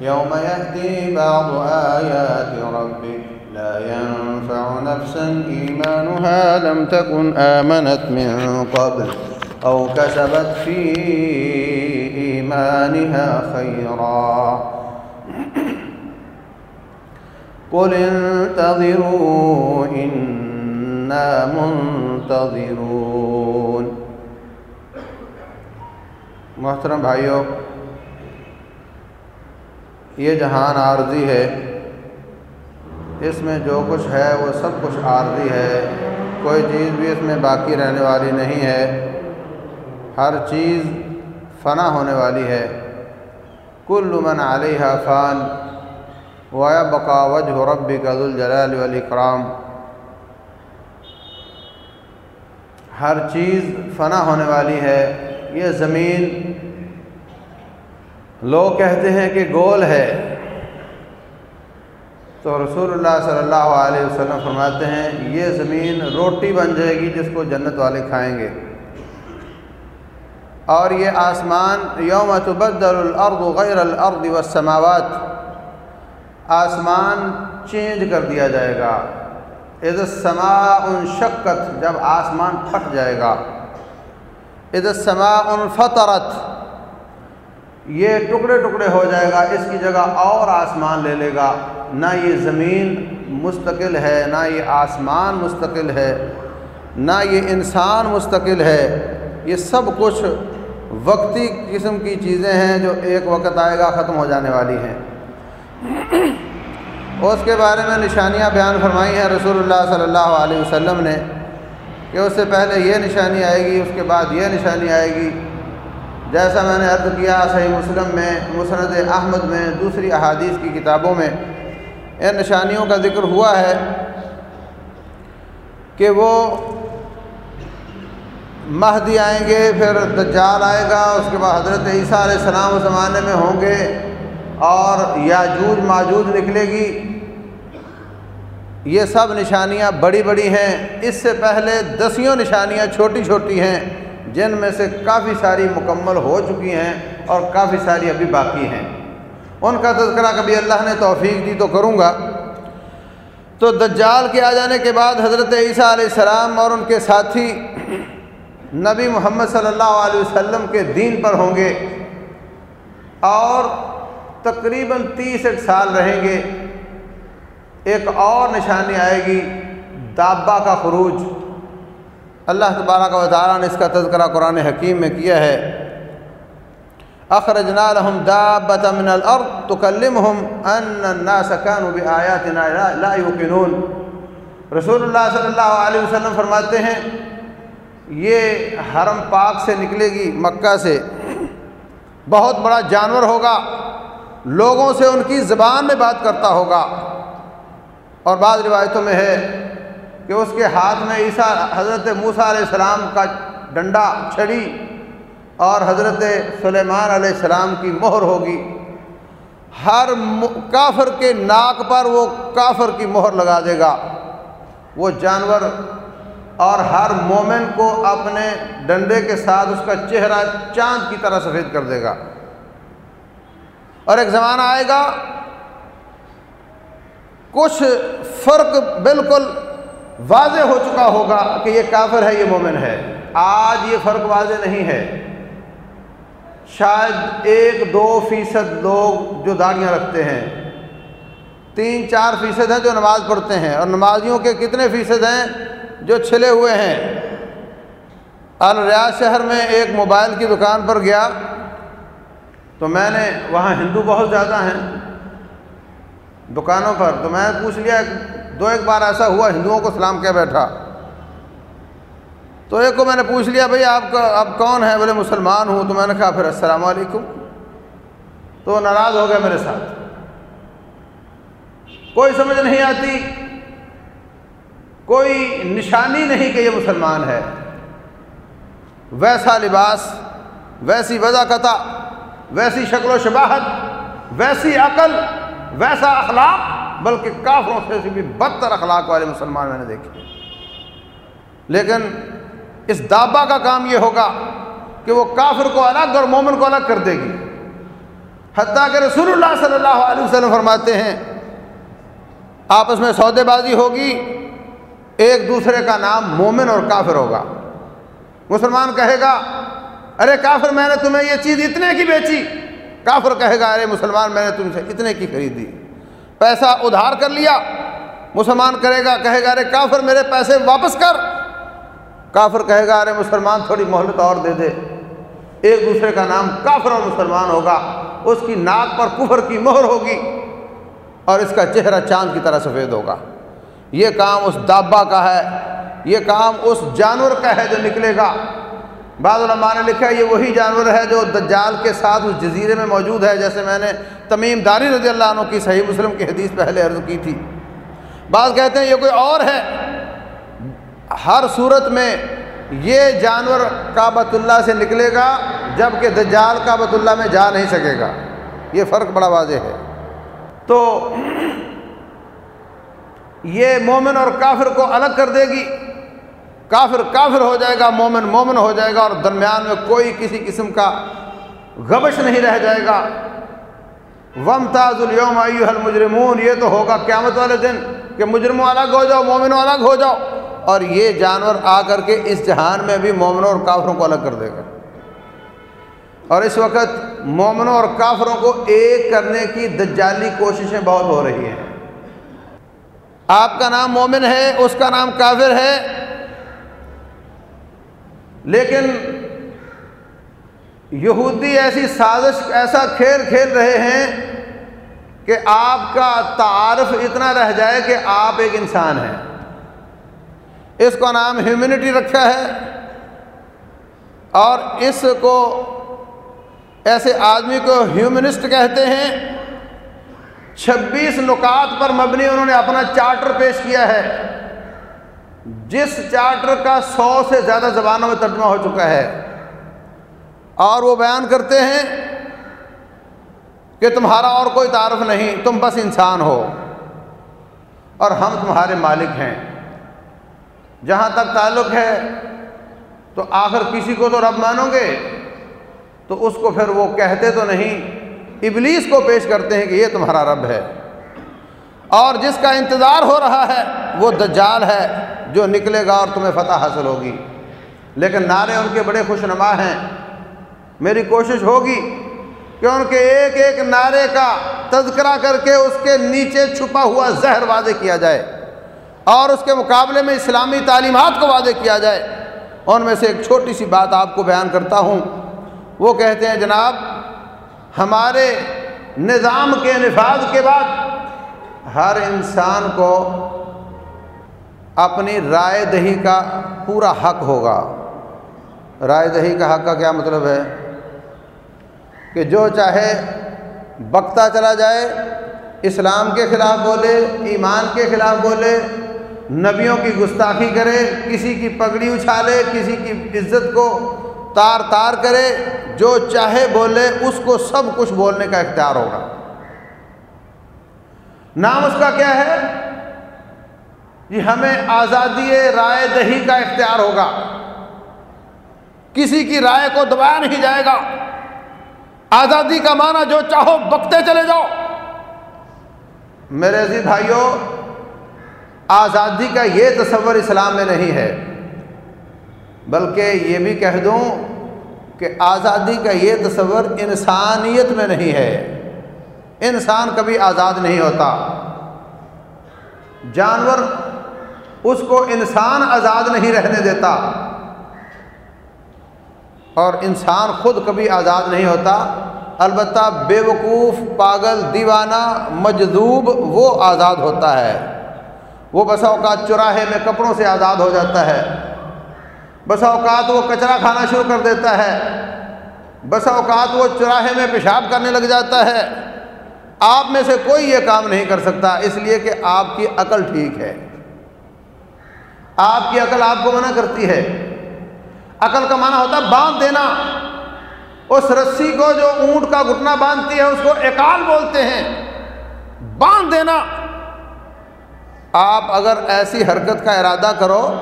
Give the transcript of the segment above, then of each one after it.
يوم يأتي بعض آيات ربك لا ينفع نفسا إيمانها لم تكن آمنت من قبل أو كسبت في إيمانها خيرا. قل انتظروا إنا منتظرون. محترم بھائیوں یہ جہان عارضی ہے۔ اس میں جو کچھ ہے وہ سب کچھ عارضی ہے۔ کوئی چیز بھی اس میں باقی رہنے والی نہیں ہے۔ ہر چیز فنا ہونے والی ہے۔ کل من علیہ فان وایا بقا وجہ ربی کا ذوالجلال والاکرام۔ ہر چیز فنا ہونے والی ہے۔ یہ زمین لوگ کہتے ہیں کہ گول ہے۔ تو رسول اللہ صلی اللہ علیہ وسلم فرماتے ہیں، یہ زمین روٹی بن جائے گی جس کو جنت والے کھائیں گے۔ اور یہ آسمان، یوم تبدل الارض غیر الارض والسماوات۔ آسمان چینج کر دیا جائے گا۔ اذا السماء انشقت، جب آسمان پھٹ جائے گا۔ اذا السماء انفطرت یہ ٹکڑے ٹکڑے ہو جائے گا، اس کی جگہ اور آسمان لے لے گا۔ نہ یہ زمین مستقل ہے، نہ یہ آسمان مستقل ہے، نہ یہ انسان مستقل ہے۔ یہ سب کچھ وقتی قسم کی چیزیں ہیں جو ایک وقت آئے گا، ختم ہو جانے والی ہیں۔ اس کے بارے میں نشانیاں بیان فرمائی ہیں۔ رسول اللہ صلی اللہ علیہ وسلم نے کہ اس سے پہلے یہ نشانی آئے گی، اس کے بعد یہ نشانی آئے گی۔ جیسا میں نے عرض کیا صحیح مسلم میں، مسند احمد میں، دوسری احادیث کی کتابوں میں، ان نشانیوں کا ذکر ہوا ہے کہ وہ مہدی آئیں گے، پھر دجال آئے گا، اس کے بعد حضرت عیسیٰ علیہ السلام اس زمانے میں ہوں گے اور یاجوج، ماجوج نکلے گی۔ یہ سب نشانیاں بڑی بڑی ہیں۔ اس سے پہلے دسیوں نشانیاں چھوٹی چھوٹی ہیں۔ جن میں سے کافی ساری مکمل ہو چکی ہیں اور کافی ساری ابھی باقی ہیں۔ ان کا تذکرہ کبھی اللہ نے توفیق دی تو کروں گا۔ تو دجال کے آ جانے کے بعد حضرت عیسیٰ علیہ السلام اور ان کے ساتھی نبی محمد صلی اللہ علیہ وسلم کے دین پر ہوں گے اور تقریباً تیس ایک سال رہیں گے۔ ایک اور نشانی آئے گی، دابا کا خروج۔ اللہ تبارہ کا وطارہ نے اس کا تذکرہ قرآن حکیم میں کیا ہے۔ اخرجنا لهم دابة من الارض تكلمهم ان الناس كانوا بآياتنا لا يوقنون رسول اللہ صلی اللہ علیہ وسلم فرماتے ہیں، یہ حرم پاک سے نکلے گی مکہ سے۔ بہت بڑا جانور ہوگا، لوگوں سے ان کی زبان میں بات کرتا ہوگا۔ اور بعض روایتوں میں ہے کہ اس کے ہاتھ میں عیسیٰ حضرت موسیٰ علیہ السلام کا ڈنڈا چھڑی اور حضرت سلیمان علیہ السلام کی مہر ہوگی۔ ہر کافر کے ناک پر وہ کافر کی مہر لگا دے گا۔ وہ جانور اور ہر مومن کو اپنے ڈنڈے کے ساتھ اس کا چہرہ چاند کی طرح سفید کر دے گا۔ اور ایک زمانہ آئے گا، کچھ فرق بالکل واضح ہو چکا ہوگا کہ یہ کافر ہے، یہ مومن ہے۔ آج یہ فرق واضح نہیں ہے۔ شاید ایک، دو فیصد لوگ جو داڑیاں رکھتے ہیں۔ تین، چار فیصد ہیں جو نماز پڑھتے ہیں۔ اور نمازیوں کے کتنے فیصد ہیں جو چھلے ہوئے ہیں۔ الریاض شہر میں ایک موبائل کی دکان پر گیا۔ تو میں نے، وہاں ہندو بہت زیادہ ہیں۔ دکانوں پر تو میں نے پوچھ لیا دو ایک بار ایسا ہوا، ہندوؤں کو سلام کیا بیٹھا۔ تو ایک کو میں نے پوچھ لیا، بھائی، آپ کا، آپ کون ہیں؟ بولے، مسلمان ہوں۔ تو میں نے کہا، پھر السلام علیکم۔ تو ناراض ہو گیا میرے ساتھ۔ کوئی سمجھ نہیں آتی، کوئی نشانی نہیں کہ یہ مسلمان ہے۔ ویسا لباس، ویسی وضاقتہ ویسی شکل و شباہت، ویسی عقل، ویسا اخلاق۔ بلکہ کافروں سے بھی بدتر اخلاق والے مسلمان میں نے دیکھے لیکن اس دابا کا کام یہ ہوگا کہ وہ کافر کو الگ اور مومن کو الگ کر دے گی۔ حتیٰ کہ رسول اللہ صلی اللہ علیہ وسلم فرماتے ہیں، آپس میں سودے بازی ہوگی، ایک دوسرے کا نام مومن اور کافر ہوگا۔ مسلمان کہے گا، ارے کافر میں نے تمہیں یہ چیز اتنے کی بیچی۔ کافر کہے گا، ارے مسلمان میں نے تم سے اتنے کی خریدی۔ پیسہ ادھار کر لیا، مسلمان کرے گا، کہے گا، ارے کافر میرے پیسے واپس کر۔ کافر کہے گا، ارے مسلمان تھوڑی مہلت اور دے دے۔ ایک دوسرے کا نام کافر اور مسلمان ہوگا۔ اس کی ناک پر کفر کی مہر ہوگی اور اس کا چہرہ چاند کی طرح سفید ہوگا۔ یہ کام اس دابا کا ہے، یہ کام اس جانور کا ہے جو نکلے گا۔ بعض علماء نے لکھا ہے، یہ وہی جانور ہے جو دجال کے ساتھ اس جزیرے میں موجود ہے۔ جیسے میں نے تمیم داری رضی اللہ عنہ کی صحیح مسلم کی حدیث پہلے عرض کی تھی۔ بعض کہتے ہیں یہ کوئی اور ہے۔ ہر صورت میں یہ جانور کعبۃ اللہ سے نکلے گا جبکہ دجال کعبۃ اللہ میں جا نہیں سکے گا۔ یہ فرق بڑا واضح ہے۔ تو یہ مومن اور کافر کو الگ کر دے گی۔ کافر کافر ہو جائے گا، مومن مومن ہو جائے گا اور درمیان میں کوئی کسی قسم کا غبش نہیں رہ جائے گا۔ وم تاز الوم المجرمون، یہ تو ہوگا قیامت والے دن کہ مجرموں الگ ہو جاؤ، مومنوں الگ ہو جاؤ، اور یہ جانور آ کر کے اس جہان میں بھی مومنوں اور کافروں کو الگ کر دے گا۔ اور اس وقت مومنوں اور کافروں کو ایک کرنے کی دجالی کوششیں بہت ہو رہی ہیں۔ آپ کا نام مومن ہے، اس کا نام کافر ہے، لیکن یہودی ایسی سازش، ایسا کھیل کھیل رہے ہیں کہ آپ کا تعارف اتنا رہ جائے کہ آپ ایک انسان ہیں۔ اس کا نام ہیومینٹی رکھا ہے اور اس کو ایسے آدمی کو ہیومنسٹ کہتے ہیں۔ چھبیس نکات پر مبنی انہوں نے اپنا چارٹر پیش کیا ہے۔ جس چارٹر کا سو سے زیادہ زبانوں میں ترجمہ ہو چکا ہے۔ اور وہ بیان کرتے ہیں کہ تمہارا اور کوئی تعارف نہیں، تم بس انسان ہو۔ اور ہم تمہارے مالک ہیں۔ جہاں تک تعلق ہے، تو آخر کسی کو تو رب مانو گے۔ تو اس کو پھر وہ کہتے تو نہیں، ابلیس کو پیش کرتے ہیں کہ یہ تمہارا رب ہے۔ اور جس کا انتظار ہو رہا ہے، وہ دجال ہے جو نکلے گا اور تمہیں فتح حاصل ہوگی۔ لیکن نعرے ان کے بڑے خوش نما ہیں۔ میری کوشش ہوگی کہ ان کے ایک ایک نعرے کا تذکرہ کر کے اس کے نیچے چھپا ہوا زہر واضح کیا جائے اور اس کے مقابلے میں اسلامی تعلیمات کو واضح کیا جائے۔ ان میں سے ایک چھوٹی سی بات آپ کو بیان کرتا ہوں۔ وہ کہتے ہیں، جناب، ہمارے نظام کے نفاذ کے بعد ہر انسان کو اپنی رائے دہی کا پورا حق ہوگا۔ رائے دہی کا حق کا کیا مطلب ہے؟ کہ جو چاہے بکتا چلا جائے، اسلام کے خلاف بولے، ایمان کے خلاف بولے، نبیوں کی گستاخی کرے، کسی کی پگڑی اچھالے، کسی کی عزت کو تار تار کرے، جو چاہے بولے، اس کو سب کچھ بولنے کا اختیار ہوگا۔ نام اس کا کیا ہے؟ جی ہمیں آزادی رائے دہی کا اختیار ہوگا۔ کسی کی رائے کو دبایا نہیں جائے گا۔ آزادی کا معنی جو چاہو بکتے چلے جاؤ۔ میرے عزیز بھائیوں آزادی کا یہ تصور اسلام میں نہیں ہے۔ بلکہ یہ بھی کہہ دوں کہ آزادی کا یہ تصور انسانیت میں نہیں ہے۔ انسان کبھی آزاد نہیں ہوتا۔ جانور اس کو انسان آزاد نہیں رہنے دیتا۔ اور انسان خود کبھی آزاد نہیں ہوتا۔ البتہ بے وقوف پاگل، دیوانہ، مجذوب، وہ آزاد ہوتا ہے۔ وہ بسا اوقات چراہے میں کپڑوں سے آزاد ہو جاتا ہے۔ بسا اوقات وہ کچرا کھانا شروع کر دیتا ہے۔ بسا اوقات وہ چراہے میں پیشاب کرنے لگ جاتا ہے۔ آپ میں سے کوئی یہ کام نہیں کر سکتا، اس لیے کہ آپ کی عقل ٹھیک ہے۔ آپ کی عقل آپ کو منع کرتی ہے۔ عقل کا معنی ہوتا ہے باندھ دینا۔ اس رسی کو جو اونٹ کا گھٹنا باندھتی ہے، اس کو اکال بولتے ہیں۔ باندھ دینا۔ آپ اگر ایسی حرکت کا ارادہ کرو،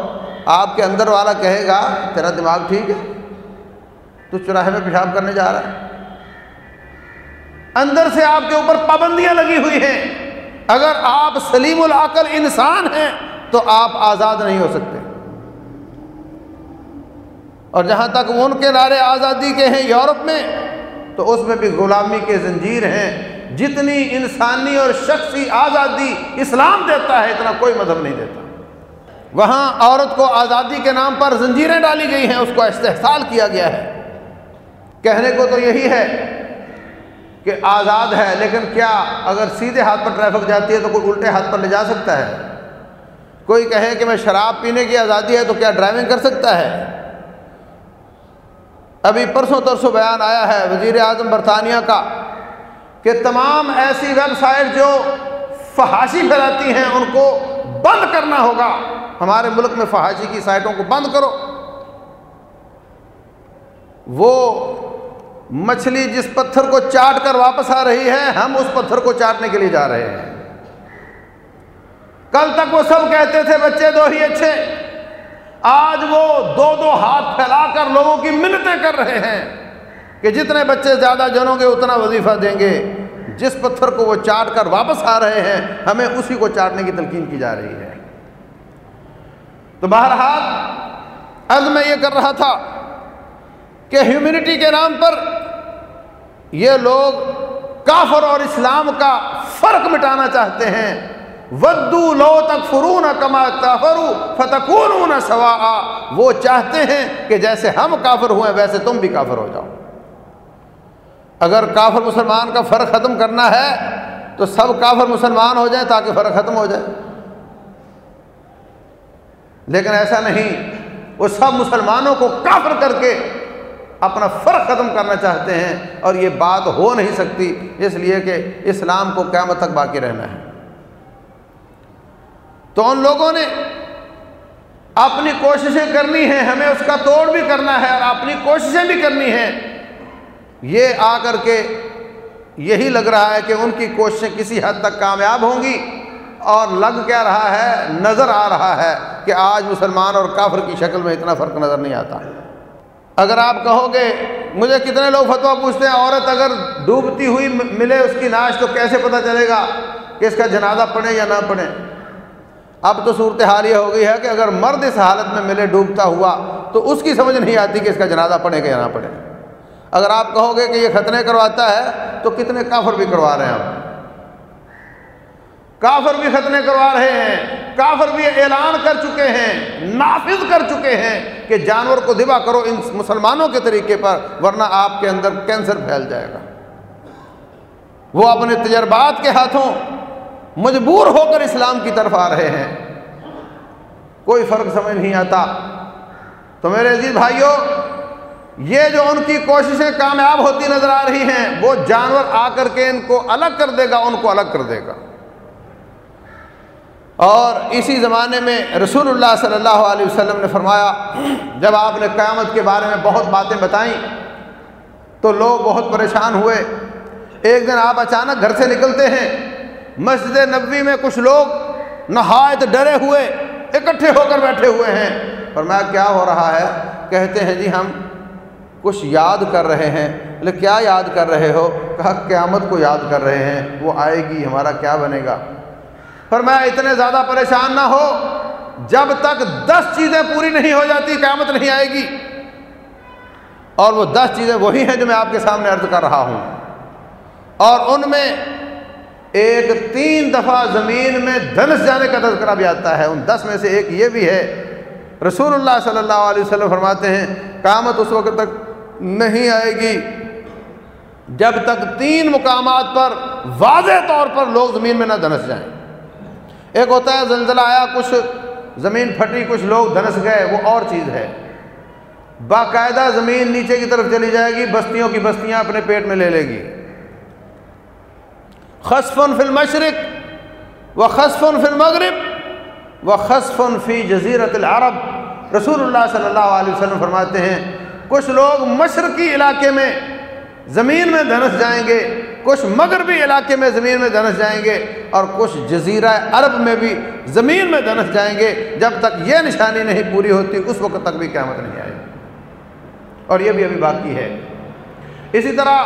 آپ کے اندر والا کہے گا، تیرا دماغ ٹھیک ہے، تو چراہے میں پیشاب کرنے جا رہا ہے۔ اندر سے آپ کے اوپر پابندیاں لگی ہوئی ہیں۔ اگر آپ سلیم العقل انسان ہیں، تو آپ آزاد نہیں ہو سکتے۔ اور جہاں تک ان کے نعرے آزادی کے ہیں یورپ میں، تو اس میں بھی غلامی کے زنجیر ہیں۔ جتنی انسانی اور شخصی آزادی اسلام دیتا ہے، اتنا کوئی مذہب نہیں دیتا۔ وہاں عورت کو آزادی کے نام پر زنجیریں ڈالی گئی ہیں، اس کو استحصال کیا گیا ہے۔ کہنے کو تو یہی ہے کہ آزاد ہے، لیکن کیا اگر سیدھے ہاتھ پر ٹریفک جاتی ہے تو کوئی الٹے ہاتھ پر لے جا سکتا ہے؟ کوئی کہے کہ میں شراب پینے کی آزادی ہے تو کیا ڈرائیونگ کر سکتا ہے؟ ابھی پرسوں ترسوں بیان آیا ہے وزیر اعظم برطانیہ کا کہ تمام ایسی ویب سائٹ جو فحاشی پھیلاتی ہیں، ان کو بند کرنا ہوگا۔ ہمارے ملک میں فحاشی کی سائٹوں کو بند کرو۔ وہ مچھلی جس پتھر کو چاٹ کر واپس آ رہی ہے، ہم اس پتھر کو چاٹنے کے لیے جا رہے ہیں۔ کل تک وہ سب کہتے تھے، بچے دو ہی اچھے۔ آج وہ دو دو ہاتھ پھیلا کر لوگوں کی منتیں کر رہے ہیں کہ جتنے بچے زیادہ جنوں گے اتنا وظیفہ دیں گے۔ جس پتھر کو وہ چاٹ کر واپس آ رہے ہیں، ہمیں اسی کو چاٹنے کی تلقین کی جا رہی ہے۔ تو بہرحال عز میں یہ کر رہا تھا کہ ہیومنٹی کے نام پر یہ لوگ کافر اور اسلام کا فرق مٹانا چاہتے ہیں۔ ودو لو تک فرون کما کافرو فتقون سوا وہ چاہتے ہیں کہ جیسے ہم کافر ہوئے ویسے تم بھی کافر ہو جاؤ۔ اگر کافر مسلمان کا فرق ختم کرنا ہے تو سب کافر مسلمان ہو جائیں تاکہ فرق ختم ہو جائے۔ لیکن ایسا نہیں، وہ سب مسلمانوں کو کافر کر کے اپنا فرق ختم کرنا چاہتے ہیں اور یہ بات ہو نہیں سکتی، اس لیے کہ اسلام کو قیامت تک باقی رہنا ہے۔ تو ان لوگوں نے اپنی کوششیں کرنی ہیں، ہمیں اس کا توڑ بھی کرنا ہے اور اپنی کوششیں بھی کرنی ہیں۔ یہ آ کر کے یہی لگ رہا ہے کہ ان کی کوششیں کسی حد تک کامیاب ہوں گی اور لگ کیا رہا ہے، نظر آ رہا ہے کہ آج مسلمان اور کافر کی شکل میں اتنا فرق نظر نہیں آتا۔ اگر آپ کہو گے مجھے کتنے لوگ فتویٰ پوچھتے ہیں، عورت اگر ڈوبتی ہوئی ملے اس کی ناش تو کیسے پتہ چلے گا کہ اس کا جنازہ پڑھے یا نہ پڑھے اب تو صورتحال یہ ہو گئی ہے کہ اگر مرد اس حالت میں ملے، ڈوبتا ہوا، تو اس کی سمجھ نہیں آتی کہ اس کا جنازہ پڑھے گا یا نہ پڑھے اگر آپ کہو گے کہ یہ ختنے کرواتا ہے، تو کتنے کافر بھی کروا رہے ہیں آپ کافر بھی ختنے کروا رہے ہیں، کافر بھی اعلان کر چکے ہیں، نافذ کر چکے ہیں کہ جانور کو دبا کرو ان مسلمانوں کے طریقے پر، ورنہ آپ کے اندر کینسر پھیل جائے گا۔ وہ اپنے تجربات کے ہاتھوں مجبور ہو کر اسلام کی طرف آ رہے ہیں۔ کوئی فرق سمجھ نہیں آتا۔ تو میرے عزیز بھائیوں یہ جو ان کی کوششیں کامیاب ہوتی نظر آ رہی ہیں، وہ جانور آ کر کے ان کو الگ کر دے گا، ان کو الگ کر دے گا۔ اور اسی زمانے میں رسول اللہ صلی اللہ علیہ وسلم نے فرمایا، جب آپ نے قیامت کے بارے میں بہت باتیں بتائیں، تو لوگ بہت پریشان ہوئے۔ ایک دن آپ اچانک گھر سے نکلتے ہیں۔ مسجد نبوی میں کچھ لوگ نہایت ڈرے ہوئے، اکٹھے ہو کر بیٹھے ہوئے ہیں۔ فرمایا کیا ہو رہا ہے؟ کہتے ہیں جی ہم کچھ یاد کر رہے ہیں۔ بولے، کیا یاد کر رہے ہو؟ کہا، قیامت کو یاد کر رہے ہیں۔ وہ آئے گی، ہمارا کیا بنے گا؟ فرمایا اتنے زیادہ پریشان نہ ہو، جب تک دس چیزیں پوری نہیں ہو جاتی، قیامت نہیں آئے گی۔ اور وہ دس چیزیں وہی ہیں جو میں آپ کے سامنے عرض کر رہا ہوں۔ اور ان میں ایک تین دفعہ زمین میں دھنس جانے کا تذکرہ بھی آتا ہے۔ ان دس میں سے ایک یہ بھی ہے۔ رسول اللہ صلی اللہ علیہ وسلم فرماتے ہیں، قیامت اس وقت تک نہیں آئے گی۔ جب تک تین مقامات پر واضح طور پر لوگ زمین میں نہ دھنس جائیں۔ ایک ہوتا ہے زلزلہ آیا، کچھ زمین پھٹی، کچھ لوگ دھنس گئے، وہ اور چیز ہے۔ باقاعدہ زمین نیچے کی طرف چلی جائے گی، بستیوں کی بستیاں اپنے پیٹ میں لے لے گی۔ خصفن فی المشرق و خصفن فی المغرب و خصفن فی جزیرت العرب۔ رسول اللہ صلی اللہ علیہ وسلم فرماتے ہیں، کچھ لوگ مشرقی علاقے میں زمین میں دھنس جائیں گے، کچھ مغربی علاقے میں زمین میں دھنس جائیں گے، اور کچھ جزیرہ عرب میں بھی زمین میں دھنس جائیں گے۔ جب تک یہ نشانی نہیں پوری ہوتی، اس وقت تک بھی قیامت نہیں آئے اور یہ بھی ابھی باقی ہے۔ اسی طرح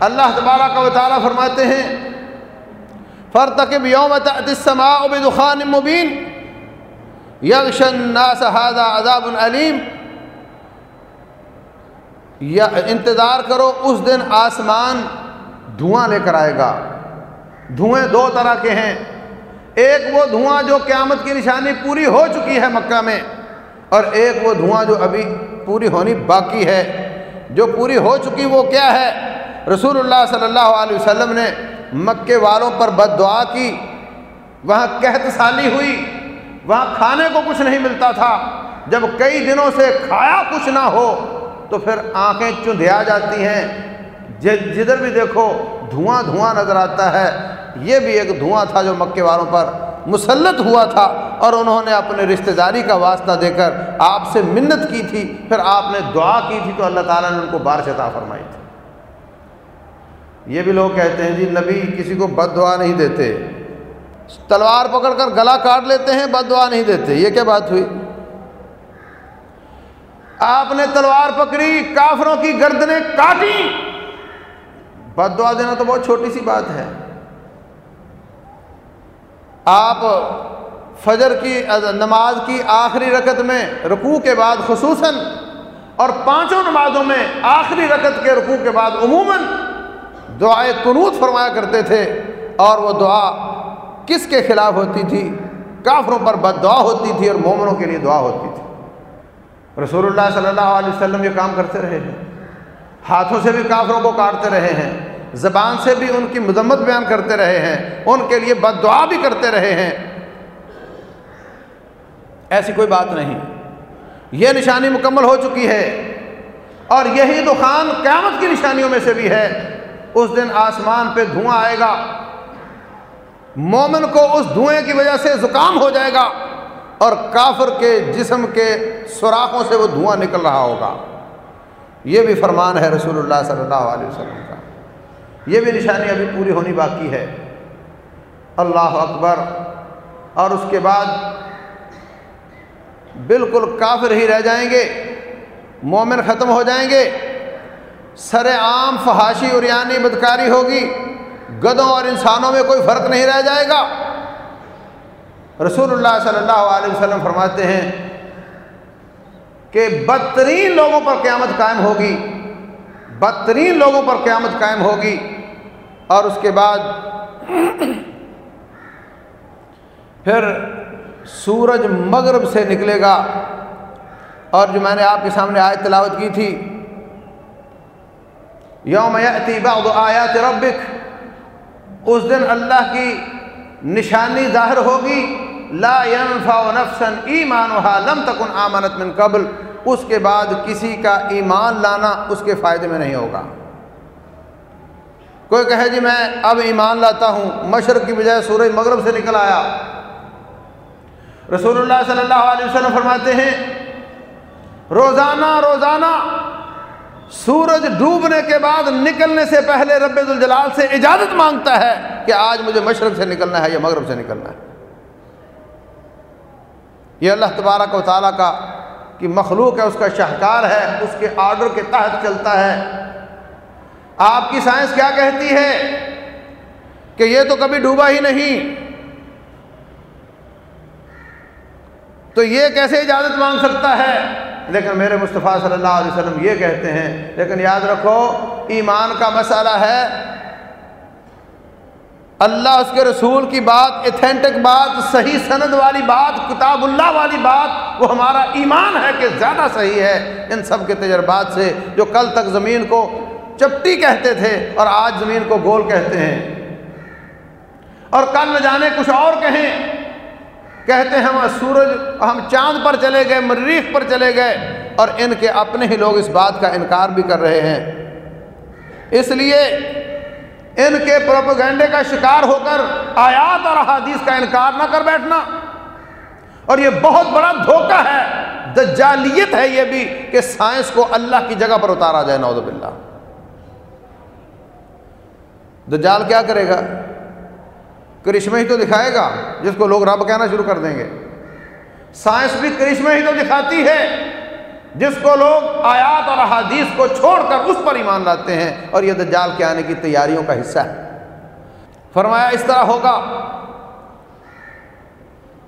اللہ تبارہ کا وطالعہ فرماتے ہیں فرتقب یوم تأتی السماء بدخان مبین یغشن الناس هذا عذاب علیم۔ یا انتظار کرو، اس دن آسمان دھواں لے کر آئے گا۔ دھوئیں دو طرح کے ہیں۔ ایک وہ دھواں جو قیامت کی نشانی پوری ہو چکی ہے مکہ میں، اور ایک وہ دھواں جو ابھی پوری ہونی باقی ہے۔ جو پوری ہو چکی وہ کیا ہے؟ رسول اللہ صلی اللہ علیہ وسلم نے مکے والوں پر بد دعا کی، وہاں قحط سالی ہوئی، وہاں کھانے کو کچھ نہیں ملتا تھا۔ جب کئی دنوں سے کھایا کچھ نہ ہو، تو پھر آنکھیں چندھیا جاتی ہیں۔ جدھر بھی دیکھو، دھواں دھواں نظر آتا ہے۔ یہ بھی ایک دھواں تھا جو مکے والوں پر مسلط ہوا تھا اور انہوں نے اپنے رشتہ داری کا واسطہ دے کر آپ سے منت کی تھی۔ پھر آپ نے دعا کی تھی تو اللہ تعالیٰ نے ان کو بارش عطا فرمائی تھی۔ یہ بھی لوگ کہتے ہیں جی نبی کسی کو بد دعا نہیں دیتے۔ تلوار پکڑ کر گلا کاٹ لیتے ہیں، بد دعا نہیں دیتے۔ یہ کیا بات ہوئی؟ آپ نے تلوار پکڑی، کافروں کی گردنیں کاٹی بد دعا دینا تو بہت چھوٹی سی بات ہے۔ آپ فجر کی، نماز کی آخری رکت میں رکوع کے بعد خصوصاً اور پانچوں نمازوں میں آخری رکت کے رکوع کے بعد عموماً دعائے قنوت فرمایا کرتے تھے اور وہ دعا کس کے خلاف ہوتی تھی؟ کافروں پر بد دعا ہوتی تھی اور مومنوں کے لیے دعا ہوتی تھی۔ رسول اللہ صلی اللہ علیہ وسلم یہ کام کرتے رہے ہیں۔ ہاتھوں سے بھی کافروں کو کاٹتے رہے ہیں۔ زبان سے بھی ان کی مذمت بیان کرتے رہے ہیں۔ ان کے لیے بد دعا بھی کرتے رہے ہیں۔ ایسی کوئی بات نہیں۔ یہ نشانی مکمل ہو چکی ہے۔ اور یہی دخان قیامت کی نشانیوں میں سے بھی ہے۔ اس دن آسمان پہ دھواں آئے گا۔ مومن کو اس دھوئیں کی وجہ سے زکام ہو جائے گا اور کافر کے جسم کے سوراخوں سے وہ دھواں نکل رہا ہوگا۔ یہ بھی فرمان ہے رسول اللہ صلی اللہ علیہ وسلم کا۔ یہ بھی نشانی ابھی پوری ہونی باقی ہے۔ اللہ اکبر۔ اور اس کے بعد بالکل کافر ہی رہ جائیں گے۔ مومن ختم ہو جائیں گے۔ سر عام، فحاشی اور یعنی بدکاری ہوگی۔ گدوں اور انسانوں میں کوئی فرق نہیں رہ جائے گا۔ رسول اللہ صلی اللہ علیہ وسلم فرماتے ہیں کہ بدترین لوگوں پر قیامت قائم ہوگی۔ بدترین لوگوں پر قیامت قائم ہوگی۔ اور اس کے بعد پھر سورج مغرب سے نکلے گا۔ اور جو میں نے آپ کے سامنے آیت تلاوت کی تھی یوم یأتی بعض آیات ربک۔ اس دن اللہ کی نشانی ظاہر ہوگی۔ لا ينفع نفسا ایمانها لم تکن آمنت من قبل۔ اس کے بعد کسی کا ایمان لانا اس کے فائدے میں نہیں ہوگا۔ کوئی کہے جی میں اب ایمان لاتا ہوں، مشرق کی بجائے سورج مغرب سے نکل آیا۔ رسول اللہ صلی اللہ علیہ وسلم فرماتے ہیں، روزانہ روزانہ سورج ڈوبنے کے بعد نکلنے سے پہلے رب الجلال سے اجازت مانگتا ہے کہ آج مجھے مشرق سے نکلنا ہے یا مغرب سے نکلنا ہے۔ یہ اللہ تبارک و تعالیٰ کا کہ مخلوق ہے، اس کا شاہکار ہے، اس کے آرڈر کے تحت چلتا ہے۔ آپ کی سائنس کیا کہتی ہے کہ یہ تو کبھی ڈوبا ہی نہیں۔ تو یہ کیسے اجازت مانگ سکتا ہے؟ لیکن میرے مصطفیٰ صلی اللہ علیہ وسلم یہ کہتے ہیں، لیکن یاد رکھو، ایمان کا مسئلہ ہے۔ اللہ اس کے رسول کی بات ایتھینٹک بات، صحیح سند والی بات، کتاب اللہ والی بات، وہ ہمارا ایمان ہے کہ زیادہ صحیح ہے۔ ان سب کے تجربات سے جو کل تک زمین کو چپٹی کہتے تھے اور آج زمین کو گول کہتے ہیں۔ اور کل نہ جانے کچھ اور کہیں۔ کہتے ہیں ہم سورج ہم چاند پر چلے گئے، مریخ پر چلے گئے اور ان کے اپنے ہی لوگ اس بات کا انکار بھی کر رہے ہیں۔ اس لیے ان کے پروپوگینڈے کا شکار ہو کر آیات اور احادیث کا انکار نہ کر بیٹھنا۔ اور یہ بہت بڑا دھوکہ ہے، دجالیت ہے یہ بھی کہ سائنس کو اللہ کی جگہ پر اتارا جائے، نعوذ باللہ۔ دجال کیا کرے گا؟ کرشمے ہی تو دکھائے گا، جس کو لوگ رب کہنا شروع کر دیں گے۔ سائنس بھی کرشمے ہی تو دکھاتی ہے، جس کو لوگ آیات اور احادیث کو چھوڑ کر اس پر ایمان لاتے ہیں اور یہ دجال کے آنے کی تیاریوں کا حصہ ہے۔ فرمایا اس طرح ہوگا،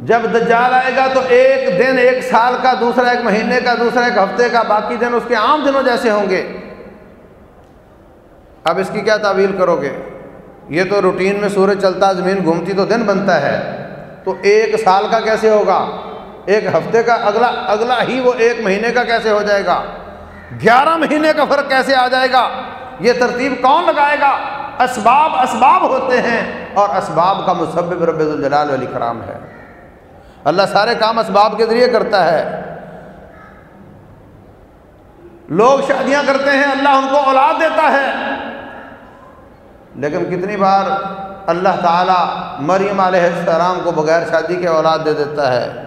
جب دجال آئے گا تو ایک دن، ایک سال کا، دوسرا ایک مہینے کا، دوسرا ایک ہفتے کا، باقی دن اس کے عام دنوں جیسے ہوں گے۔ اب اس کی کیا تعویل کرو گے؟ یہ تو روٹین میں سورج چلتا، زمین گھومتی تو دن بنتا ہے۔ تو ایک سال کا کیسے ہوگا؟ ایک ہفتے کا، اگلا اگلا ہی وہ ایک مہینے کا کیسے ہو جائے گا؟ گیارہ مہینے کا فرق کیسے آ جائے گا؟ یہ ترتیب کون لگائے گا؟ اسباب اسباب ہوتے ہیں اور اسباب کا مسبب رب الجلال علی کرام ہے۔ اللہ سارے کام اسباب کے ذریعے کرتا ہے۔ لوگ شادیاں کرتے ہیں، اللہ ان کو اولاد دیتا ہے۔ لیکن کتنی بار اللہ تعالیٰ مریم علیہ السلام کو بغیر شادی کے اولاد دے دیتا ہے۔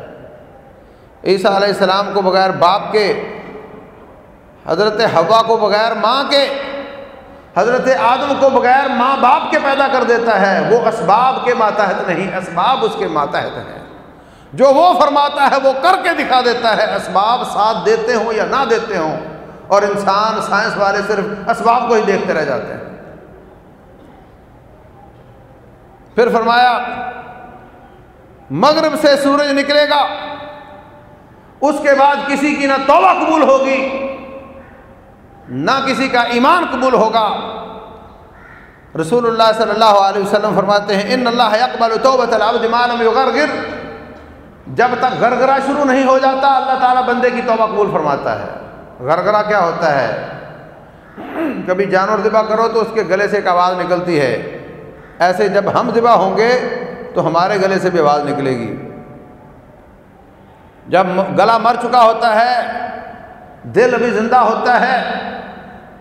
عیسیٰ علیہ السلام کو بغیر باپ کے، حضرت ہوا کو بغیر ماں کے، حضرت آدم کو بغیر ماں باپ کے پیدا کر دیتا ہے۔ وہ اسباب کے ماتحت نہیں، اسباب اس کے ماتحت ہیں۔ جو وہ فرماتا ہے وہ کر کے دکھا دیتا ہے اسباب ساتھ دیتے ہوں یا نہ دیتے ہوں۔ اور انسان سائنس والے صرف اسباب کو ہی دیکھتے رہ جاتے ہیں۔ پھر فرمایا، مغرب سے سورج نکلے گا، اس کے بعد کسی کی نہ توبہ قبول ہوگی، نہ کسی کا ایمان قبول ہوگا۔ رسول اللہ صلی اللہ علیہ وسلم فرماتے ہیں، ان اللہ اقبال توبۃ العبد ما لم یغرغر. جب تک گرگرا شروع نہیں ہو جاتا، اللہ تعالیٰ بندے کی توبہ قبول فرماتا ہے۔ گرگرا کیا ہوتا ہے؟ کبھی جانور ذبح کرو تو اس کے گلے سے ایک آواز نکلتی ہے۔ ایسے جب ہم ذبح ہوں گے تو ہمارے گلے سے بھی آواز نکلے گی۔ جب گلا مر چکا ہوتا ہے، دل ابھی زندہ ہوتا ہے،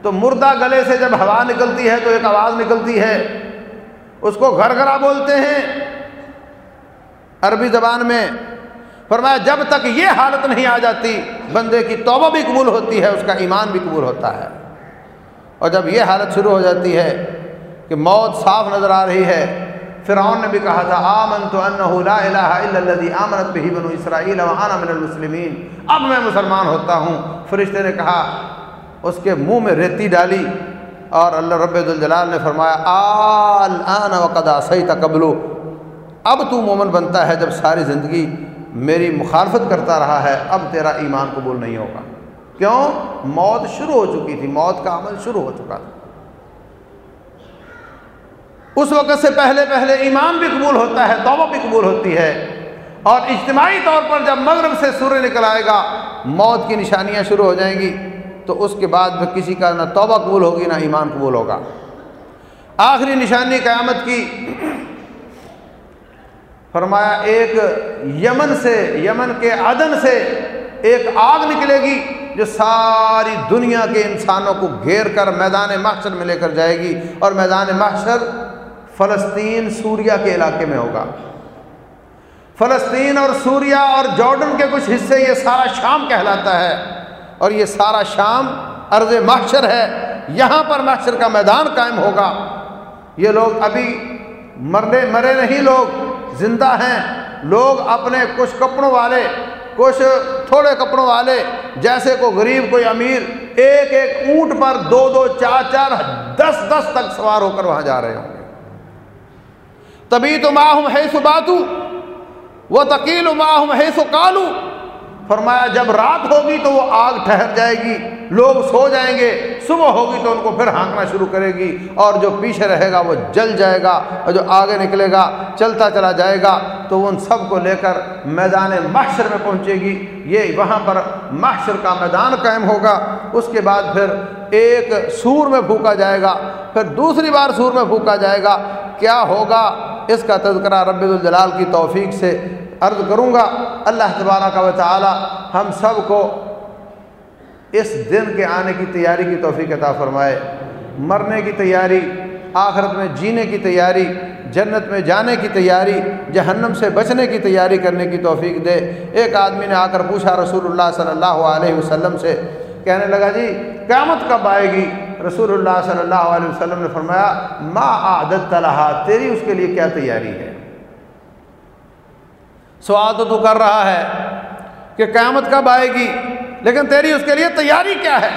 تو مردہ گلے سے جب ہوا نکلتی ہے تو ایک آواز نکلتی ہے۔ اس کو گھر گھرا بولتے ہیں۔ عربی زبان میں فرمایا، جب تک یہ حالت نہیں آ جاتی، بندے کی توبہ بھی قبول ہوتی ہے، اس کا ایمان بھی قبول ہوتا ہے۔ اور جب یہ حالت شروع ہو جاتی ہے کہ موت صاف نظر آ رہی ہے۔ فرعون نے بھی کہا تھا آمن تو لا الہ الا الذی آمنت به بنو اسرائیل وانا من المسلمین۔ اب میں مسلمان ہوتا ہوں۔ فرشتے نے کہا، اس کے منہ میں ریتی ڈالی اور اللہ رب الجلال نے فرمایا، آل آن وقد عصیت قبلو اب تو مومن بنتا ہے جب ساری زندگی میری مخالفت کرتا رہا ہے، اب تیرا ایمان قبول نہیں ہوگا۔ کیوں؟ موت شروع ہو چکی تھی، موت کا عمل شروع ہو چکا تھا۔ اس وقت سے پہلے پہلے ایمان بھی قبول ہوتا ہے، توبہ بھی قبول ہوتی ہے۔ اور اجتماعی طور پر جب مغرب سے سورج نکل آئے گا، موت کی نشانیاں شروع ہو جائیں گی، تو اس کے بعد پھر کسی کا نہ توبہ قبول ہوگی، نہ ایمان قبول ہوگا۔ آخری نشانی قیامت کی، فرمایا، ایک یمن سے، یمن کے عدن سے ایک آگ نکلے گی، جو ساری دنیا کے انسانوں کو گھیر کر میدان محشر میں لے کر جائے گی۔ اور میدان محشر فلسطین سوریا کے علاقے میں ہوگا۔ فلسطین اور سوریا اور جارڈن کے کچھ حصے یہ سارا شام کہلاتا ہے اور یہ سارا شام عرض محشر ہے۔ یہاں پر محشر کا میدان قائم ہوگا۔ یہ لوگ ابھی مرنے، مرے نہیں لوگ، زندہ ہیں۔ لوگ اپنے کچھ کپڑوں والے، کچھ تھوڑے کپڑوں والے، جیسے کوئی غریب، کوئی امیر، ایک ایک اونٹ پر دو دو، چار چار، دس دس تک سوار ہو کر وہاں جا رہے ہوں۔ گے تبھی تو ماہم ہے سو باتو وہ تکیل ماہم ہے سو کالو فرمایا، جب رات ہوگی تو وہ آگ ٹھہر جائے گی، لوگ سو جائیں گے، صبح ہوگی تو ان کو پھر ہانکنا شروع کرے گی، اور جو پیچھے رہے گا وہ جل جائے گا، اور جو آگے نکلے گا، چلتا چلا جائے گا، تو وہ ان سب کو لے کر میدان محشر میں پہنچے گی۔ یہ وہاں پر محشر کا میدان قائم ہوگا۔ اس کے بعد پھر ایک سور میں پھونکا جائے گا، پھر دوسری بار سور میں پھونکا جائے گا۔ کیا ہوگا؟ اس کا تذکرہ رب الجلال کی توفیق سے عرض کروں گا۔ اللہ تبارہ کا تعالی ہم سب کو اس دن کے آنے کی تیاری کی توفیق عطا فرمائے۔ مرنے کی تیاری، آخرت میں جینے کی تیاری، جنت میں جانے کی تیاری، جہنم سے بچنے کی تیاری کرنے کی توفیق دے۔ ایک آدمی نے آ کر پوچھا رسول اللہ صلی اللہ علیہ وسلم سے، کہنے لگا جی قیامت کب آئے گی؟ رسول اللہ صلی اللہ علیہ وسلم نے فرمایا، ما عادت طلحہ تیری اس کے لیے کیا تیاری ہے؟ سوال تو تو کر رہا ہے کہ قیامت کب آئے گی، لیکن تیری اس کے لیے تیاری کیا ہے؟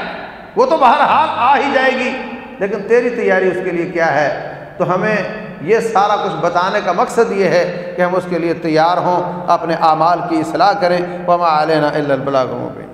وہ تو بہرحال آ ہی جائے گی، لیکن تیری تیاری اس کے لیے کیا ہے؟ تو ہمیں یہ سارا کچھ بتانے کا مقصد یہ ہے کہ ہم اس کے لیے تیار ہوں، اپنے اعمال کی اصلاح کریں۔ وما علینا الا البلاغ مبین